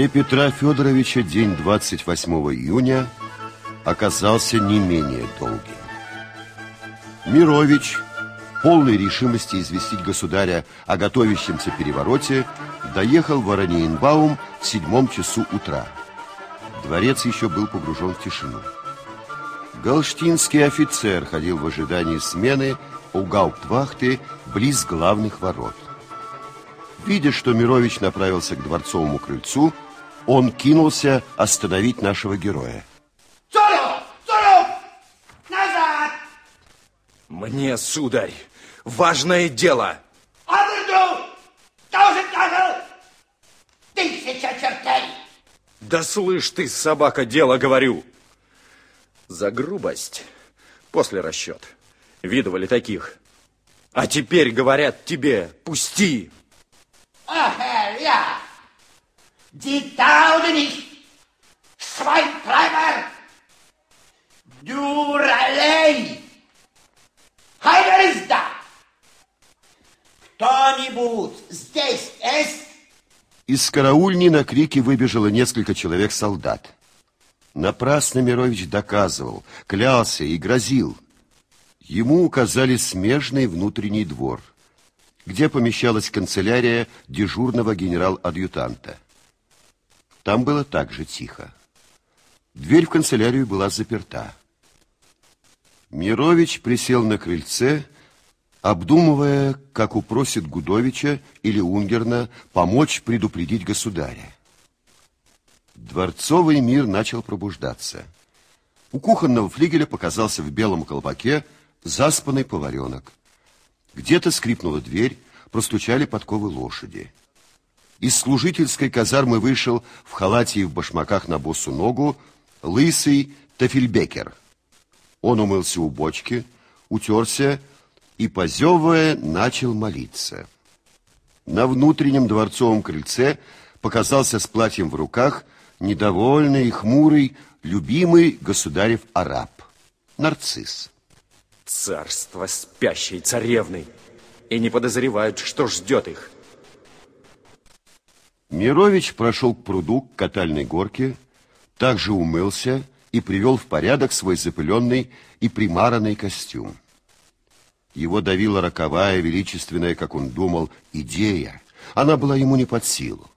Для Петра Федоровича день 28 июня оказался не менее долгим. Мирович, полной решимости известить государя о готовящемся перевороте, доехал в Ораниенбаум в седьмом часу утра. Дворец еще был погружен в тишину. Галштинский офицер ходил в ожидании смены у гауптвахты близ главных ворот. Видя, что Мирович направился к дворцовому крыльцу, он кинулся остановить нашего героя. Царев! Царев! Назад! Мне, сударь, важное дело. Оберду! Тоже сказал! Тысяча чертей! Да слышь ты, собака, дело говорю. За грубость после расчет. Видывали таких. А теперь говорят тебе, пусти. Herr, ja. Die taugen nicht. Schweintreiber. Дуралей. Хайдер ist da. Кто-нибудь здесь есть? Из караульни на крики выбежало несколько человек солдат. Напрасно Мирович доказывал, клялся и грозил. Ему указали смежный внутренний двор, где помещалась канцелярия дежурного генерал-адъютанта. Там было также тихо. Дверь в канцелярию была заперта. Мирович присел на крыльце, обдумывая, как упросит Гудовича или Унгерна помочь предупредить государя. Дворцовый мир начал пробуждаться. У кухонного флигеля показался в белом колпаке заспанный поваренок. Где-то скрипнула дверь, простучали подковы лошади. Из служительской казармы вышел в халате и в башмаках на босу ногу лысый Тафельбекер. Он умылся у бочки, утерся и, позевывая, начал молиться. На внутреннем дворцовом крыльце показался с платьем в руках недовольный и хмурый, любимый государев араб, нарцисс. Царство спящей царевны. И не подозревают, что ждет их. Мирович прошел к пруду, к катальной горке, также умылся и привел в порядок свой запыленный и примаранный костюм. Его давила роковая, величественная, как он думал, идея. Она была ему не под силу.